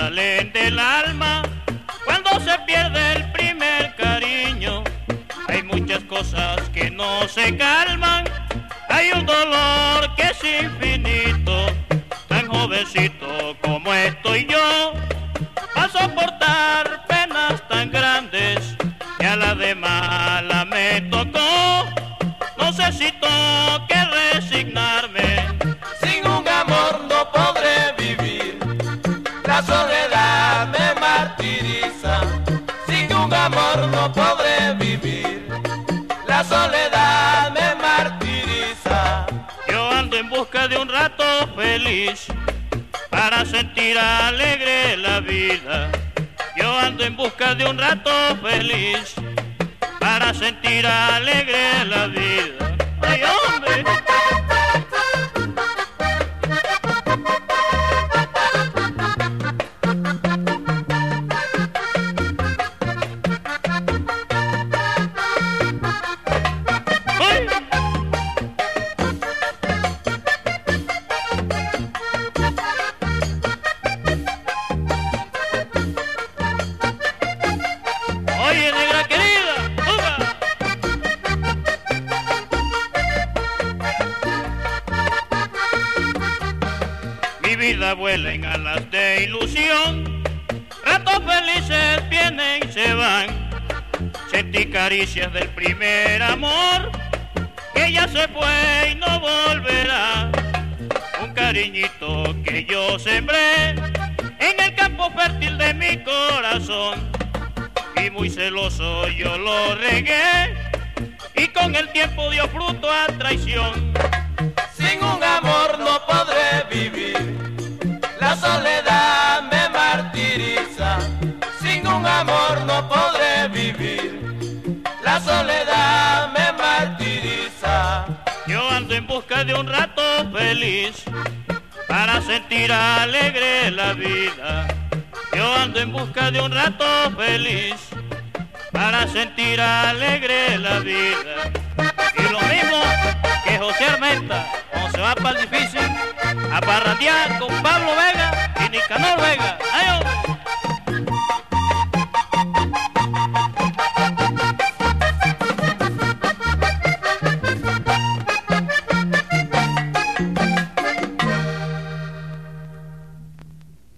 salen del alma cuando se pierde el primer cariño. Hay muchas cosas que no se calman, hay un dolor que es infinito. Tan jovencito como estoy yo, a soportar penas tan grandes y a la demás. Rato feliz para sentir alegre la vida. Yo ando en busca de un rato feliz para sentir alegre la vida. Vida vuela en alas de ilusión, ratos felices vienen y se van. Sentí caricias del primer amor, que ya se fue y no volverá. Un cariñito que yo sembré en el campo fértil de mi corazón y muy celoso yo lo regué y con el tiempo dio fruto a traición. Busca de un rato feliz para sentir alegre la vida. Yo ando en busca de un rato feliz para sentir alegre la vida. Y lo mismo que José Armenta, cuando se va para el difícil, a parrandear con Pablo Vega y Nicanor Vega.